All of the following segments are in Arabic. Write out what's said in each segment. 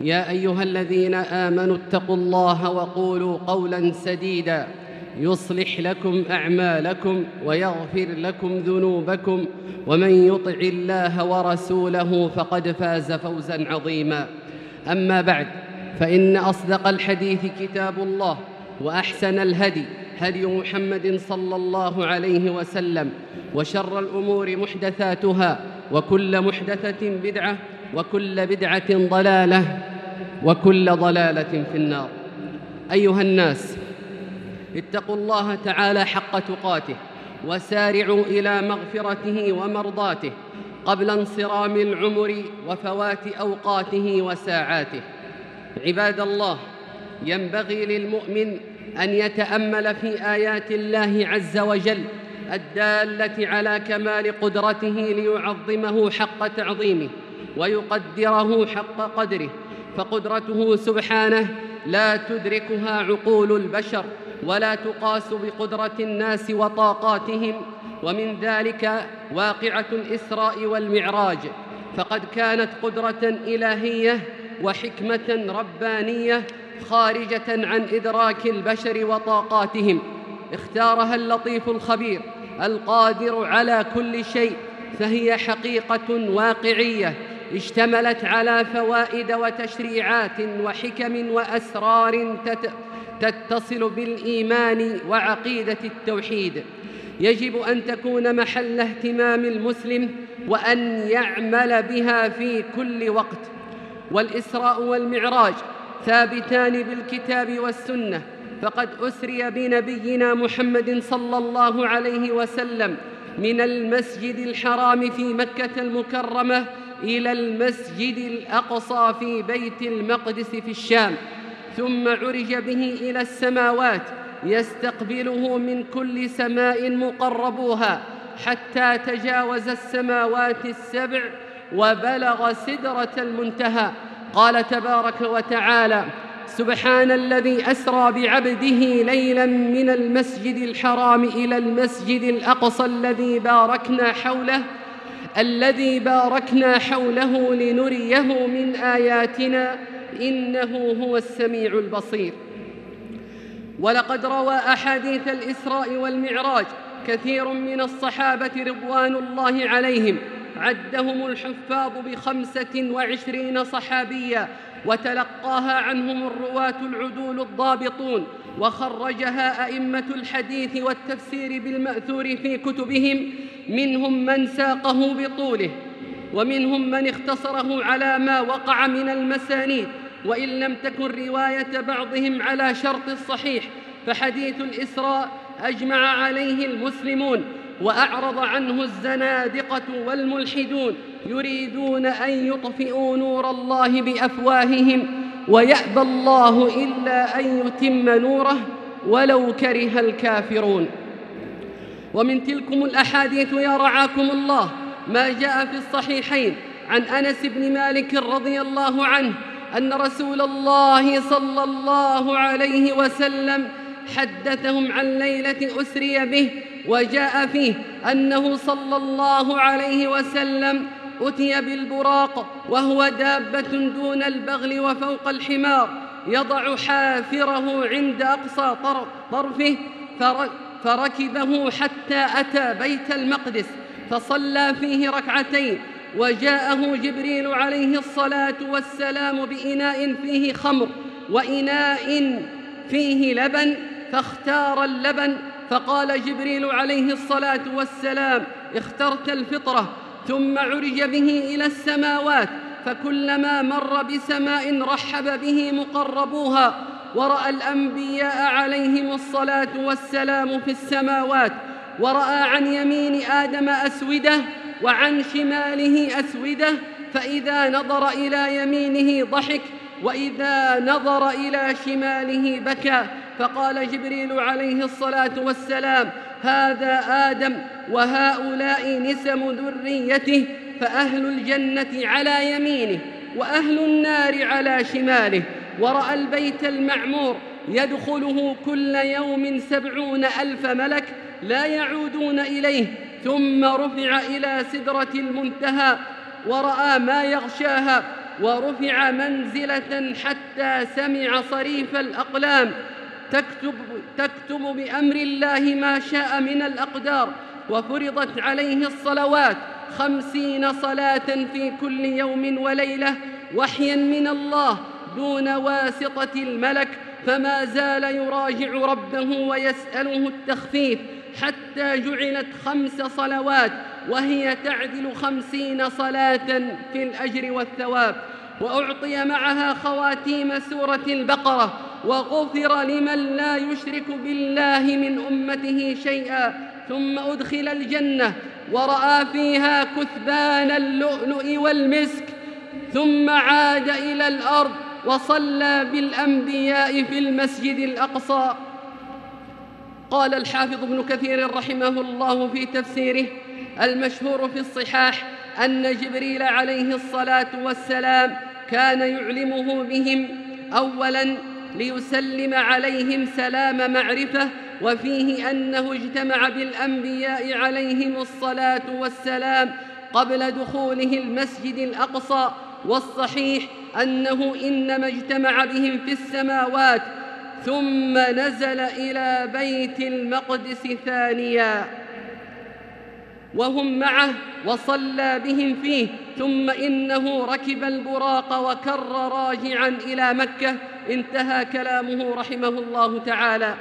يا أيها الذين آمنوا اتقوا الله وقولوا قولا سديدا. يصلح لكم أعمالكم ويغفر لكم ذنوبكم. ومن يطع الله ورسوله فقد فاز فوزا عظيما. أما بعد فإن أصدق الحديث كتاب الله وأحسن الهدي هدي محمد صلى الله عليه وسلم وشر الأمور محدثاتها وكل محدثة بدعة وكل بدعة ضلالة وكل ضلالة في النار. أيها الناس اتقوا الله تعالى حق تقاته وسارعوا إلى مغفرته ومرضاته قبل انصرام العمر وفوات أوقاته وساعاته. عباد الله ينبغي للمؤمن أن يتأمل في آيات الله عز وجل الدالة على كمال قدرته ليعظمه حق تعظيمه. ويقدره حق قدره فقدرته سبحانه لا تدركها عقول البشر ولا تقاس بقدرة الناس وطاقاتهم ومن ذلك واقعة الإسراء والمعراج. فقد كانت قدرة إلهية وحكمة ربانية خارجة عن إدراك البشر وطاقاتهم. اختارها اللطيف الخبير القادر على كل شيء فهي حقيقة واقعية اشتملت على فوائد وتشريعات وحكم وأسرار تتصل بالإيمان وعقيدة التوحيد. يجب أن تكون محل اهتمام المسلم وأن يعمل بها في كل وقت. والإسراء والمعراج ثابتان بالكتاب والسنة. فقد أسري بنبينا محمد صلى الله عليه وسلم من المسجد الحرام في مكة المكرمة إلى المسجد الأقصى في بيت المقدس في الشام ثم عرج به إلى السماوات يستقبله من كل سماء مقربوها حتى تجاوز السماوات السبع وبلغ سدرة المنتهى. قال تبارك وتعالى سبحان الذي أسرى بعبده ليلا من المسجد الحرام إلى المسجد الأقصى الذي باركنا حوله الذي باركنا حوله لنريه من آياتنا إنه هو السميع البصير. ولقد روى أحاديث الإسراء والمعراج كثير من الصحابة رضوان الله عليهم عدهم الحفاظ بخمسة وعشرين صحابيا وتلقاها عنهم الرواة العدول الضابطون وخرجها أئمة الحديث والتفسير بالمأثور في كتبهم منهم من ساقه بطوله ومنهم من اختصره على ما وقع من المسانيد وإن لم تكن رواية بعضهم على شرط الصحيح فحديث الإسراء أجمع عليه المسلمون وأعرض عنه الزنادقة والملحدون يريدون أن يطفئوا نور الله بأفواههم ويأبى الله إلا أن يتم نوره ولو كره الكافرون. ومن تلكم الأحاديث يا رعاكم الله ما جاء في الصحيحين عن أنس بن مالك رضي الله عنه أن رسول الله صلى الله عليه وسلم حدثهم عن ليلة أسري به وجاء فيه أنه صلى الله عليه وسلم أتي بالبراق وهو دابة دون البغل وفوق الحمار يضع حافره عند أقصى طرفه فركبه حتى أتى بيت المقدس فصلى فيه ركعتين وجاءه جبريل عليه الصلاة والسلام بإناء فيه خمر وإناء فيه لبن فاختار اللبن فقال جبريل عليه الصلاة والسلام اخترت الفطرة. ثم عرج به إلى السماوات فكلما مر بسماء رحب به مقربوها ورأى الأنبياء عليهم الصلاة والسلام في السماوات ورأى عن يمين آدم أسودة وعن شماله أسودة فإذا نظر إلى يمينه ضحك وإذا نظر إلى شماله بكى فقال جبريل عليه الصلاة والسلام هذا آدم وهؤلاء نسم ذريته فأهل الجنة على يمينه وأهل النار على شماله. ورأى البيت المعمور يدخله كل يوم سبعون ألف ملك لا يعودون إليه ثم رفع إلى سدرة المنتهى ورأى ما يغشاها ورفع منزلة حتى سمع صريف الأقلام تكتب, تكتب بأمر الله ما شاء من الأقدار وفرضت عليه الصلوات خمسين صلاة في كل يوم وليلة وحيا من الله دون واسطة الملك فما زال يراجع ربه ويسأله التخفيف حتى جعلت خمس صلوات وهي تعدل خمسين صلاة في الأجر والثواب. وأعطي معها خواتيم سورة البقرة وغفر لمن لا يشرك بالله من أمته شيئا ثم أدخل الجنة. ورأى فيها كثبان اللؤلؤ والمسك ثم عاد إلى الأرض. وصلى بالأنبياء في المسجد الأقصى. قال الحافظ ابن كثير رحمه الله في تفسيره المشهور في الصحاح أن جبريل عليه الصلاة والسلام كان يعلمه بهم أولاً ليسلم عليهم سلام معرفة وفيه أنه اجتمع بالأنبياء عليهم الصلاة والسلام قبل دخوله المسجد الأقصى والصحيح أنه إنما اجتمع بهم في السماوات ثم نزل إلى بيت المقدس ثانياً. وهم معه وصلى بهم فيه ثم إنه ركب البراق وكر راجعا إلى مكة. انتهى كلامه رحمه الله تعالى.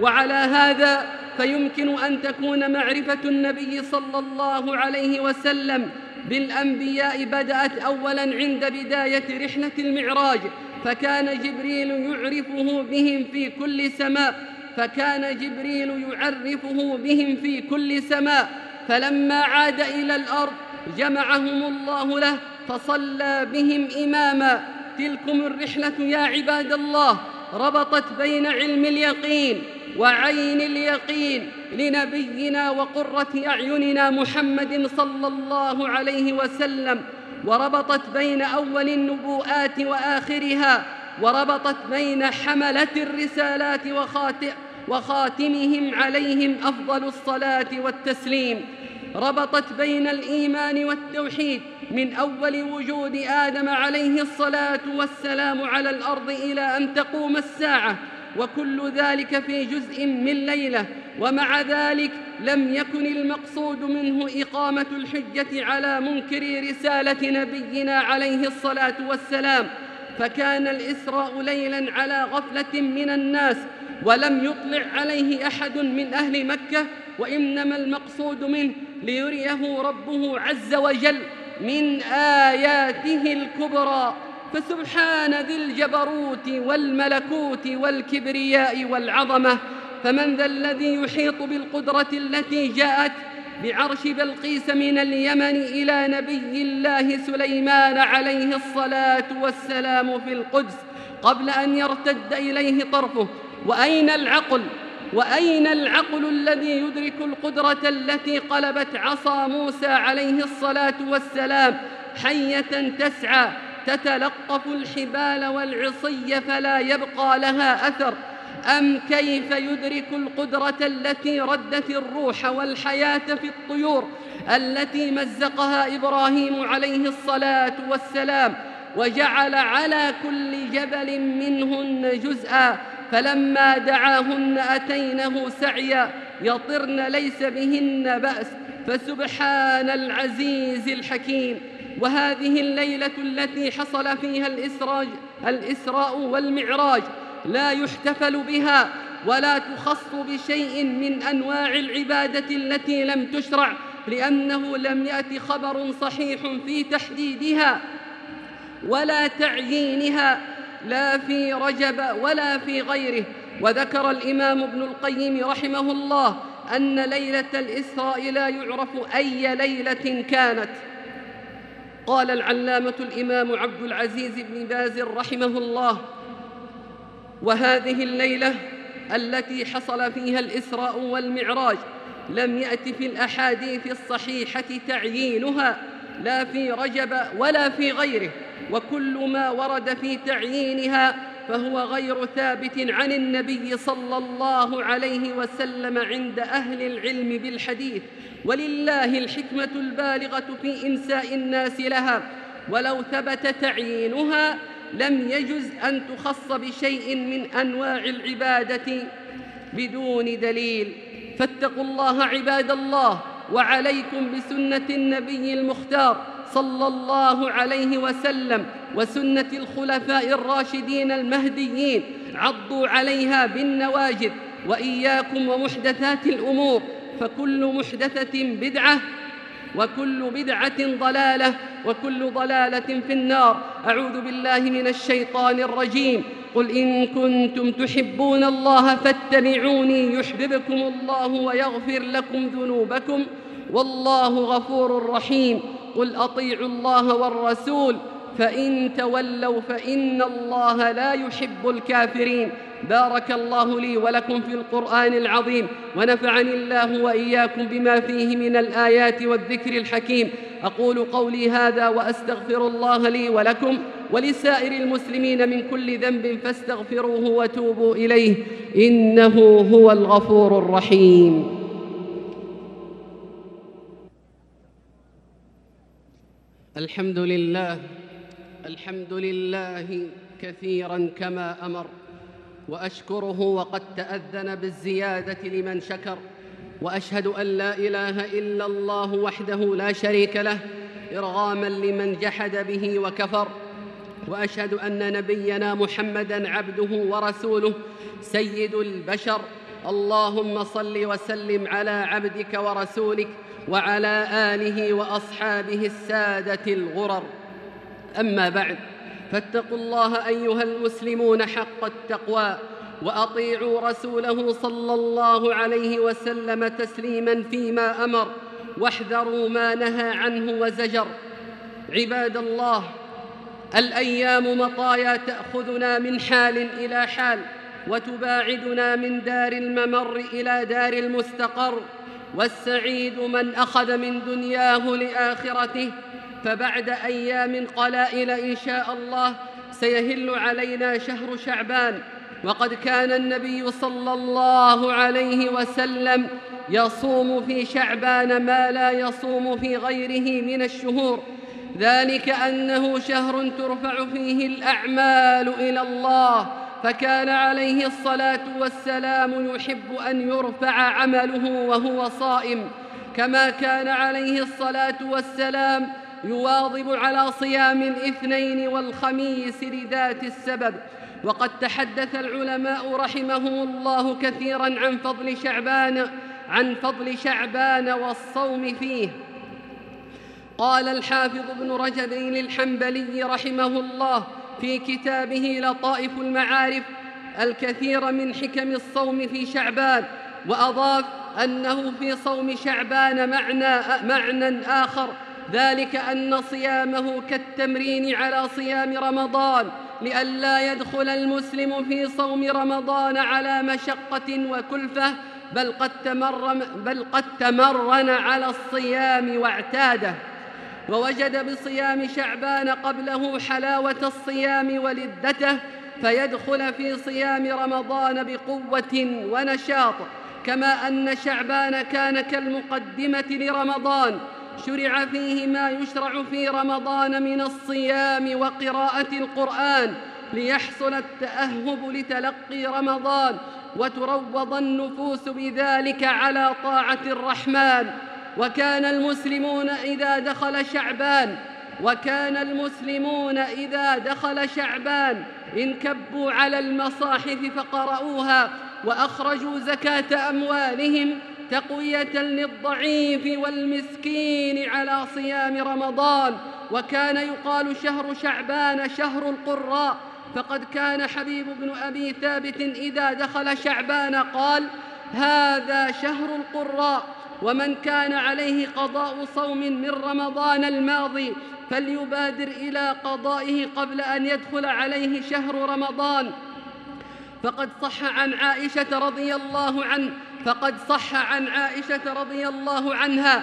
وعلى هذا فيمكن أن تكون معرفة النبي صلى الله عليه وسلم. بالأنبياء بدأت أولا عند بداية رحلة المعراج فكان جبريل يعرفه بهم في كل سماء فكان جبريل يعرفه بهم في كل سماء فلما عاد إلى الأرض جمعهم الله له فصلى بهم إماما. تلكم الرحلة يا عباد الله ربطت بين علم اليقين. وعين اليقين لنبينا وقرة أعيننا محمد صلى الله عليه وسلم وربطت بين أول النبوءات وآخرها وربطت بين حملة الرسالات وخاتمهم عليهم أفضل الصلاة والتسليم ربطت بين الإيمان والتوحيد من أول وجود آدم عليه الصلاة والسلام على الأرض إلى أن تقوم الساعة وكل ذلك في جزء من ليلة ومع ذلك لم يكن المقصود منه إقامة الحجة على منكر رسالة نبينا عليه الصلاة والسلام. فكان الإسراء ليلا على غفلة من الناس ولم يطلع عليه أحد من أهل مكة وإنما المقصود منه ليريه ربه عز وجل من آياته الكبرى. فسبحان ذي الجبروت والملكوت والكبرياء والعظمة فمن ذا الذي يحيط بالقدرة التي جاءت بعرش بلقيس من اليمن إلى نبي الله سليمان عليه الصلاة والسلام في القدس قبل أن يرتد إليه طرفه. وأين العقل؟ وأين العقل الذي يدرك القدرة التي قلبت عصا موسى عليه الصلاة والسلام حية تسعى تتلقف الحبال والعصي فلا يبقى لها أثر. أم كيف يدرك القدرة التي ردت الروح والحياة في الطيور التي مزقها إبراهيم عليه الصلاة والسلام وجعل على كل جبل منهن جزءا؟ فلما دعاهن أتينه سعيا يطرن ليس بهن بأس. فسبحان العزيز الحكيم. وهذه الليلة التي حصل فيها الإسراج الإسراء والمعراج لا يحتفل بها ولا تخص بشيء من أنواع العبادة التي لم تشرع لأنه لم يأت خبر صحيح في تحديدها ولا تعيينها لا في رجب ولا في غيره. وذكر الإمام ابن القيم رحمه الله أن ليلة الإسراء لا يعرف أي ليلة كانت. قال العلامة الإمام عبد العزيز بن باز رحمه الله وهذه الليلة التي حصل فيها الإسراء والمعراج لم يأت في الأحاديث الصحيحة تعيينها لا في رجب ولا في غيره وكل ما ورد في تعيينها فهو غير ثابت عن النبي صلى الله عليه وسلم عند أهل العلم بالحديث. ولله الحكمة البالغة في انساء الناس لها. ولو ثبت تعيينها لم يجز أن تخص بشيء من أنواع العبادة بدون دليل. فاتقوا الله عباد الله وعليكم بسنة النبي المختار صلى الله عليه وسلم. وسنة الخلفاء الراشدين المهديين عضوا عليها بالنواجذ وإياكم ومحدثات الأمور فكل محدثة بدعة وكل بدعة ضلالة وكل ضلالة في النار. أعوذ بالله من الشيطان الرجيم. قل إن كنتم تحبون الله فاتبعوني يحببكم الله ويغفر لكم ذنوبكم والله غفور رحيم. قل أطيعوا الله والرسول فإن تولوا فإن الله لا يحب الكافرين. بارك الله لي ولكم في القرآن العظيم ونفعني الله وإياكم بما فيه من الآيات والذكر الحكيم. أقول قولي هذا وأستغفر الله لي ولكم ولسائر المسلمين من كل ذنب فاستغفروه وتوبوا إليه. إنه هو الغفور الرحيم. الحمد لله الحمد لله كثيرا كما أمر وأشكره وقد تأذن بالزيادة لمن شكر وأشهد أن لا إله إلا الله وحده لا شريك له إرغاما لمن جحد به وكفر وأشهد أن نبينا محمدا عبده ورسوله سيد البشر. اللهم صل وسلم على عبدك ورسولك وعلى آله وأصحابه السادة الغرر. أما بعد فاتقوا الله أيها المسلمون حق التقوى وأطيعوا رسوله صلى الله عليه وسلم تسليما فيما أمر واحذروا ما نهى عنه وزجر. عباد الله الأيام مطايا تأخذنا من حال إلى حال وتباعدنا من دار الممر إلى دار المستقر والسعيد من أخذ من دنياه لآخرته فبعد أيام قلائل إن شاء الله سيهل علينا شهر شعبان وقد كان النبي صلى الله عليه وسلم يصوم في شعبان ما لا يصوم في غيره من الشهور. ذلك أنه شهر ترفع فيه الأعمال إلى الله فكان عليه الصلاة والسلام يحب أن يرفع عمله وهو صائم. كما كان عليه الصلاة والسلام يواظب على صيام الاثنين والخميس لذات السبب. وقد تحدث العلماء رحمهم الله كثيرا عن فضل شعبان عن فضل شعبان والصوم فيه. قال الحافظ ابن رجب الحنبلي رحمه الله في كتابه لطائف المعارف الكثير من حكم الصوم في شعبان وأضاف أنه في صوم شعبان معنى معنى آخر ذلك أن صيامه كالتمرين على صيام رمضان لئلا يدخل المسلم في صوم رمضان على مشقة وكلفة بل قد تمرن, بل قد تمرن على الصيام واعتاده. ووجد بصيام شعبان قبله حلاوة الصيام ولذته فيدخل في صيام رمضان بقوة ونشاط كما أن شعبان كان كالمقدمة لرمضان شرع فيه ما يشرع في رمضان من الصيام وقراءة القرآن ليحصل التأهب لتلقي رمضان وتروض النفوس بذلك على طاعة الرحمن. وكان المسلمون إذا دخل شعبان وكان المسلمون إذا دخل شعبان انكبوا على المصاحف فقرأوها وأخرجوا زكاة أموالهم تقوية للضعيف والمسكين على صيام رمضان وكان يقال شهر شعبان شهر القراء. فقد كان حبيب بن أبي ثابت إذا دخل شعبان قال هذا شهر القراء ومن كان عليه قضاء صوم من رمضان الماضي فليبادر إلى قضائه قبل أن يدخل عليه شهر رمضان فقد صح عن عائشة رضي الله عنه فقد صح عن عائشة رضي الله عنها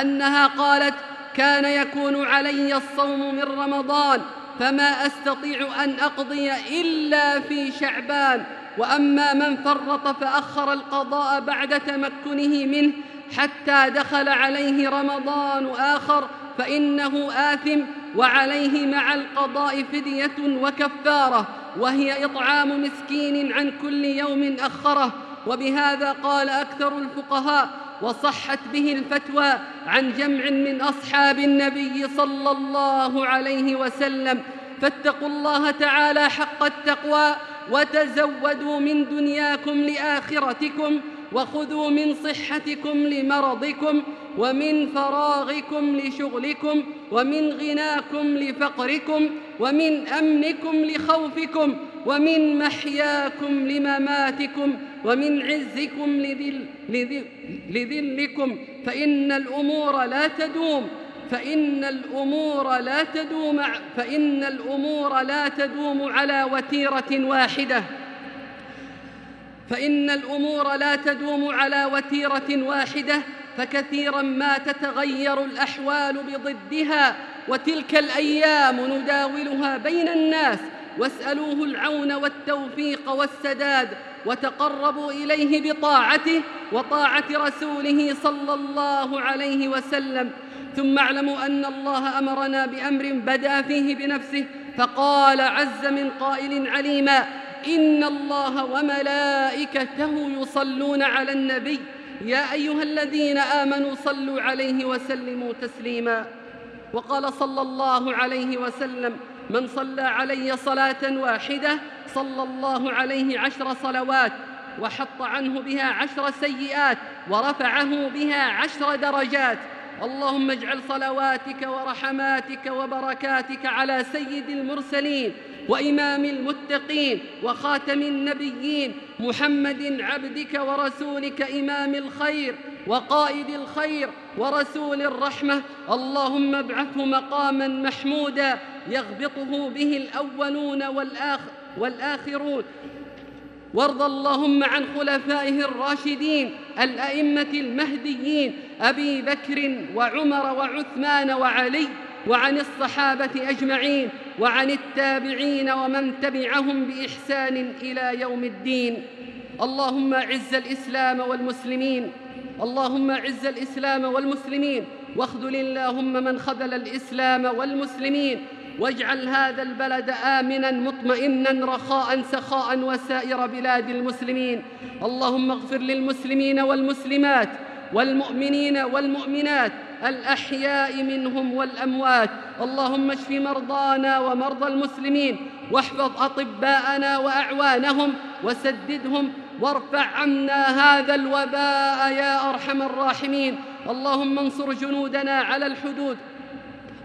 أنها قالت كان يكون علي الصوم من رمضان فما أستطيع أن أقضي إلا في شعبان وأما من فرط فأخر القضاء بعد تمكنه منه حتى دخل عليه رمضان آخر فإنه آثم وعليه مع القضاء فدية وكفارة وهي إطعام مسكين عن كل يوم أخره. وبهذا قال أكثر الفقهاء وصحت به الفتوى عن جمع من أصحاب النبي صلى الله عليه وسلم فاتقوا الله تعالى حق التقوى وتزودوا من دنياكم لآخرتكم وخذوا من صحتكم لمرضكم ومن فراغكم لشغلكم ومن غناكم لفقركم ومن أمنكم لخوفكم ومن محياكم لمماتكم ومن عزكم لذل لذل لذلكم فإن الأمور لا تدوم فإن الأمور لا تدوم فإن الأمور لا تدوم على وتيرة واحدة فإن الأمور لا تدوم على وتيرة واحدة فكثيرا ما تتغير الأحوال بضدها وتلك الأيام نداولها بين الناس واسألوه العون والتوفيق والسداد وتقربوا إليه بطاعته وطاعة رسوله صلى الله عليه وسلم. ثم اعلموا أن الله أمرنا بأمر بدا فيه بنفسه فقال عز من قائل عليما إن الله وملائكته يصلون على النبي. يا أيها الذين آمنوا صلوا عليه وسلموا تسليما. وقال صلى الله عليه وسلم من صلى علي صلاة واحدة صلى الله عليه عشر صلوات وحط عنه بها عشر سيئات ورفعه بها عشر درجات. اللهم اجعل صلواتك ورحماتك وبركاتك على سيد المرسلين وإمام المتقين وخاتم النبيين محمد عبدك ورسولك إمام الخير وقائد الخير ورسول الرحمة. اللهم ابعثه مقاما محمودا يغبطه به الأولون والآخر والآخرون. وارض اللهم عن خلفائه الراشدين الأئمة المهديين أبي بكر وعمر وعثمان وعلي وعن الصحابة أجمعين وعن التابعين ومن تبعهم بإحسان إلى يوم الدين. اللهم أعز الإسلام والمسلمين اللهم أعز الإسلام والمسلمين واخذل اللهم من خذل الإسلام والمسلمين. واجعل هذا البلد آمنا مطمئنا رخاء سخاء وسائر بلاد المسلمين. اللهم اغفر للمسلمين والمسلمات والمؤمنين والمؤمنات الأحياء منهم والأموات. اللهم اشف مرضانا ومرضى المسلمين واحفظ أطباءنا وأعوانهم وسددهم وارفع عنا هذا الوباء يا أرحم الراحمين. اللهم انصر جنودنا على الحدود.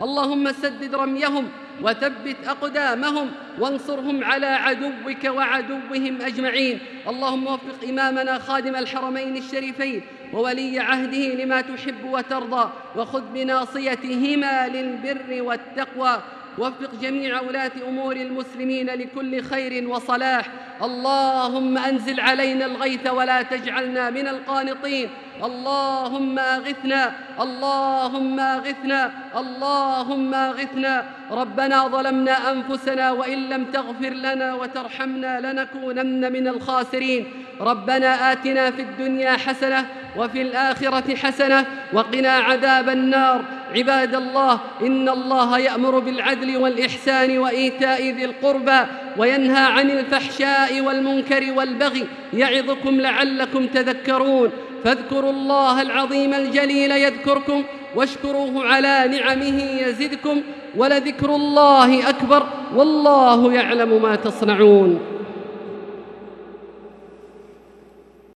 اللهم سدد رميهم وثبت أقدامهم وانصرهم على عدوك وعدوهم أجمعين. اللهم وفق إمامنا خادم الحرمين الشريفين وولي عهده لما تحب وترضى وخذ بناصيتهما للبر والتقوى. وفق جميع ولاة أمور المسلمين لكل خير وصلاح. اللهم أنزل علينا الغيث ولا تجعلنا من القانطين. اللهم أغثنا اللهم أغثنا اللهم أغثنا. ربنا ظلمنا أنفسنا وإن لم تغفر لنا وترحمنا لنكونن من الخاسرين. ربنا آتنا في الدنيا حسنة وفي الآخرة حسنة وقنا عذاب النار. عباد الله إن الله يأمر بالعدل والإحسان وإيتاء ذي القربى وينهى عن الفحشاء والمنكر والبغي يعظكم لعلكم تذكرون. فاذكروا الله العظيم الجليل يذكركم واشكروه على نعمه يزدكم ولذكر الله أكبر والله يعلم ما تصنعون.